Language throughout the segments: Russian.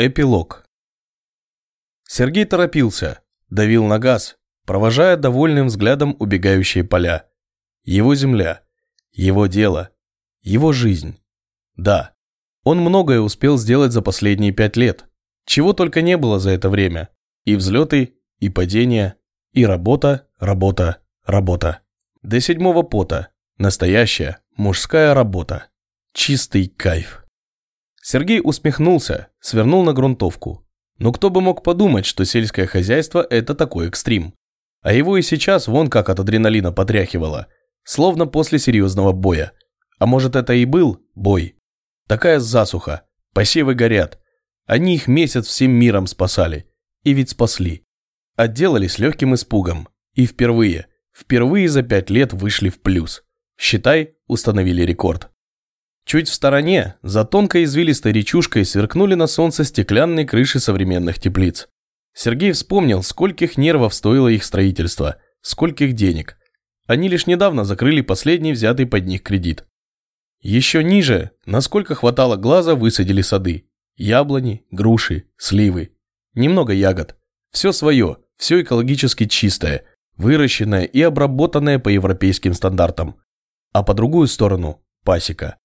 Эпилог. Сергей торопился, давил на газ, провожая довольным взглядом убегающие поля. Его земля, его дело, его жизнь. Да, он многое успел сделать за последние пять лет. Чего только не было за это время. И взлеты, и падения, и работа, работа, работа. До седьмого пота. Настоящая мужская работа. Чистый кайф. Сергей усмехнулся, свернул на грунтовку. Но кто бы мог подумать, что сельское хозяйство – это такой экстрим. А его и сейчас вон как от адреналина потряхивало. Словно после серьезного боя. А может это и был бой? Такая засуха. Посевы горят. Они их месяц всем миром спасали. И ведь спасли. Отделались легким испугом. И впервые, впервые за пять лет вышли в плюс. Считай, установили рекорд. Чуть в стороне, за тонкой извилистой речушкой сверкнули на солнце стеклянные крыши современных теплиц. Сергей вспомнил, скольких нервов стоило их строительство, скольких денег. Они лишь недавно закрыли последний взятый под них кредит. Еще ниже, насколько хватало глаза, высадили сады. Яблони, груши, сливы. Немного ягод. Все свое, все экологически чистое, выращенное и обработанное по европейским стандартам. А по другую сторону – пасека.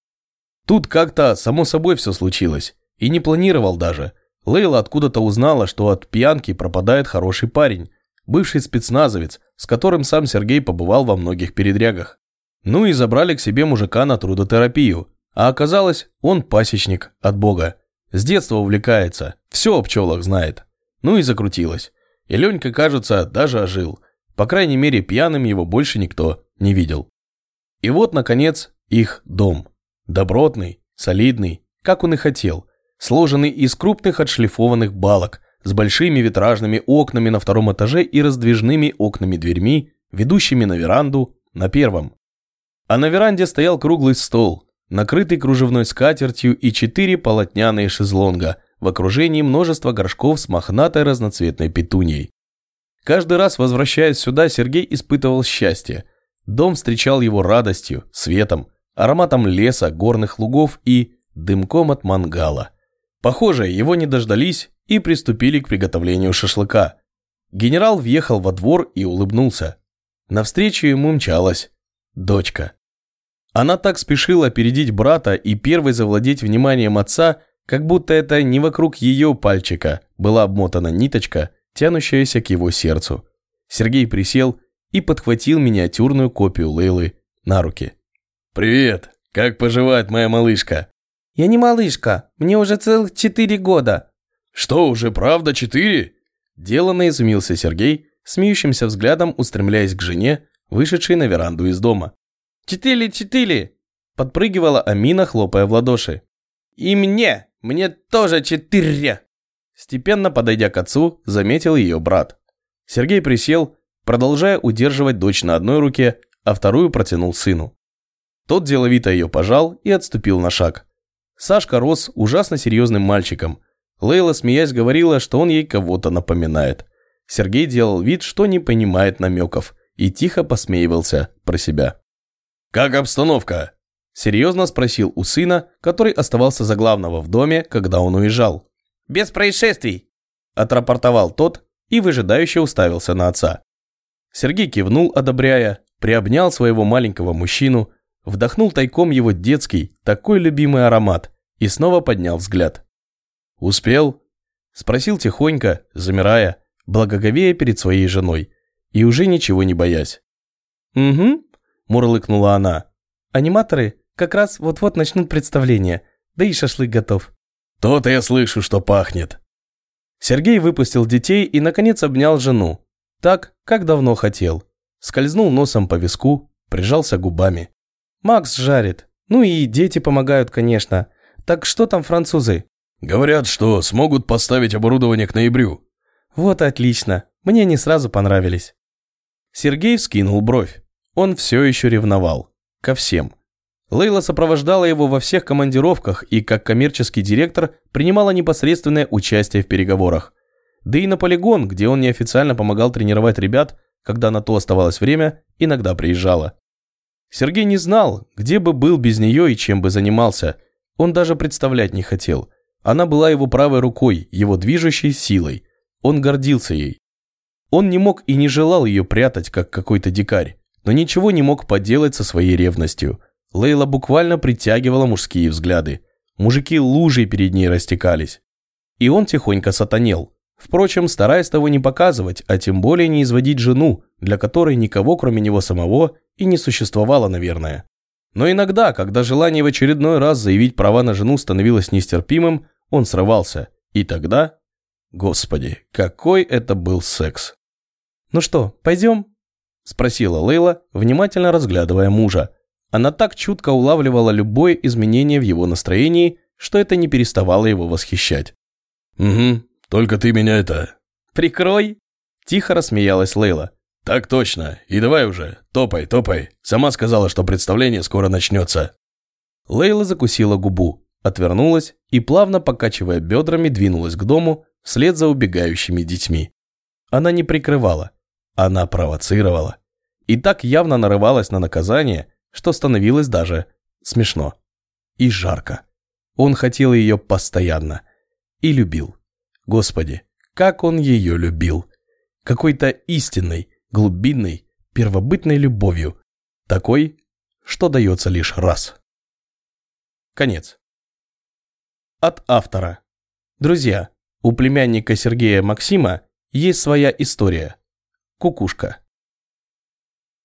Тут как-то само собой все случилось. И не планировал даже. Лейла откуда-то узнала, что от пьянки пропадает хороший парень, бывший спецназовец, с которым сам Сергей побывал во многих передрягах. Ну и забрали к себе мужика на трудотерапию. А оказалось, он пасечник от бога. С детства увлекается, все о пчелах знает. Ну и закрутилось. И Ленька, кажется, даже ожил. По крайней мере, пьяным его больше никто не видел. И вот, наконец, их дом. Добротный, солидный, как он и хотел, сложенный из крупных отшлифованных балок, с большими витражными окнами на втором этаже и раздвижными окнами-дверьми, ведущими на веранду на первом. А на веранде стоял круглый стол, накрытый кружевной скатертью и четыре полотняные шезлонга в окружении множества горшков с мохнатой разноцветной петунией. Каждый раз, возвращаясь сюда, Сергей испытывал счастье. Дом встречал его радостью, светом, ароматом леса, горных лугов и дымком от мангала. Похоже, его не дождались и приступили к приготовлению шашлыка. Генерал въехал во двор и улыбнулся. Навстречу ему мчалась дочка. Она так спешила опередить брата и первой завладеть вниманием отца, как будто это не вокруг ее пальчика была обмотана ниточка, тянущаяся к его сердцу. Сергей присел и подхватил миниатюрную копию Лейлы на руки. «Привет! Как поживает моя малышка?» «Я не малышка, мне уже целых четыре года». «Что, уже правда четыре?» Деланно изумился Сергей, смеющимся взглядом устремляясь к жене, вышедшей на веранду из дома. «Четыре, четыре!» Подпрыгивала Амина, хлопая в ладоши. «И мне! Мне тоже четыре!» Степенно подойдя к отцу, заметил ее брат. Сергей присел, продолжая удерживать дочь на одной руке, а вторую протянул сыну. Тот деловито ее пожал и отступил на шаг. Сашка рос ужасно серьезным мальчиком. Лейла, смеясь, говорила, что он ей кого-то напоминает. Сергей делал вид, что не понимает намеков, и тихо посмеивался про себя. «Как обстановка?» – серьезно спросил у сына, который оставался за главного в доме, когда он уезжал. «Без происшествий», – отрапортовал тот и выжидающе уставился на отца. Сергей кивнул, одобряя, приобнял своего маленького мужчину, Вдохнул тайком его детский, такой любимый аромат и снова поднял взгляд. «Успел?» – спросил тихонько, замирая, благоговея перед своей женой и уже ничего не боясь. «Угу», – мурлыкнула она. «Аниматоры как раз вот-вот начнут представление, да и шашлык готов». «То-то я слышу, что пахнет». Сергей выпустил детей и, наконец, обнял жену. Так, как давно хотел. Скользнул носом по виску, прижался губами. Макс жарит. Ну и дети помогают, конечно. Так что там французы? Говорят, что смогут поставить оборудование к ноябрю. Вот отлично. Мне не сразу понравились. Сергей вскинул бровь. Он все еще ревновал. Ко всем. Лейла сопровождала его во всех командировках и, как коммерческий директор, принимала непосредственное участие в переговорах. Да и на полигон, где он неофициально помогал тренировать ребят, когда на то оставалось время, иногда приезжала. Сергей не знал, где бы был без нее и чем бы занимался. Он даже представлять не хотел. Она была его правой рукой, его движущей силой. Он гордился ей. Он не мог и не желал ее прятать, как какой-то дикарь, но ничего не мог поделать со своей ревностью. Лейла буквально притягивала мужские взгляды. Мужики лужей перед ней растекались. И он тихонько сатанел. Впрочем, стараясь того не показывать, а тем более не изводить жену, для которой никого, кроме него самого, и не существовало, наверное. Но иногда, когда желание в очередной раз заявить права на жену становилось нестерпимым, он срывался. И тогда... Господи, какой это был секс. «Ну что, пойдем?» – спросила Лейла, внимательно разглядывая мужа. Она так чутко улавливала любое изменение в его настроении, что это не переставало его восхищать. «Угу, только ты меня это...» «Прикрой!» – тихо рассмеялась Лейла. «Так точно. И давай уже, топай, топай. Сама сказала, что представление скоро начнется». Лейла закусила губу, отвернулась и, плавно покачивая бедрами, двинулась к дому вслед за убегающими детьми. Она не прикрывала, она провоцировала. И так явно нарывалась на наказание, что становилось даже смешно. И жарко. Он хотел ее постоянно. И любил. Господи, как он ее любил. Какой-то истинной, глубинной, первобытной любовью. Такой, что дается лишь раз. Конец. От автора. Друзья, у племянника Сергея Максима есть своя история. Кукушка.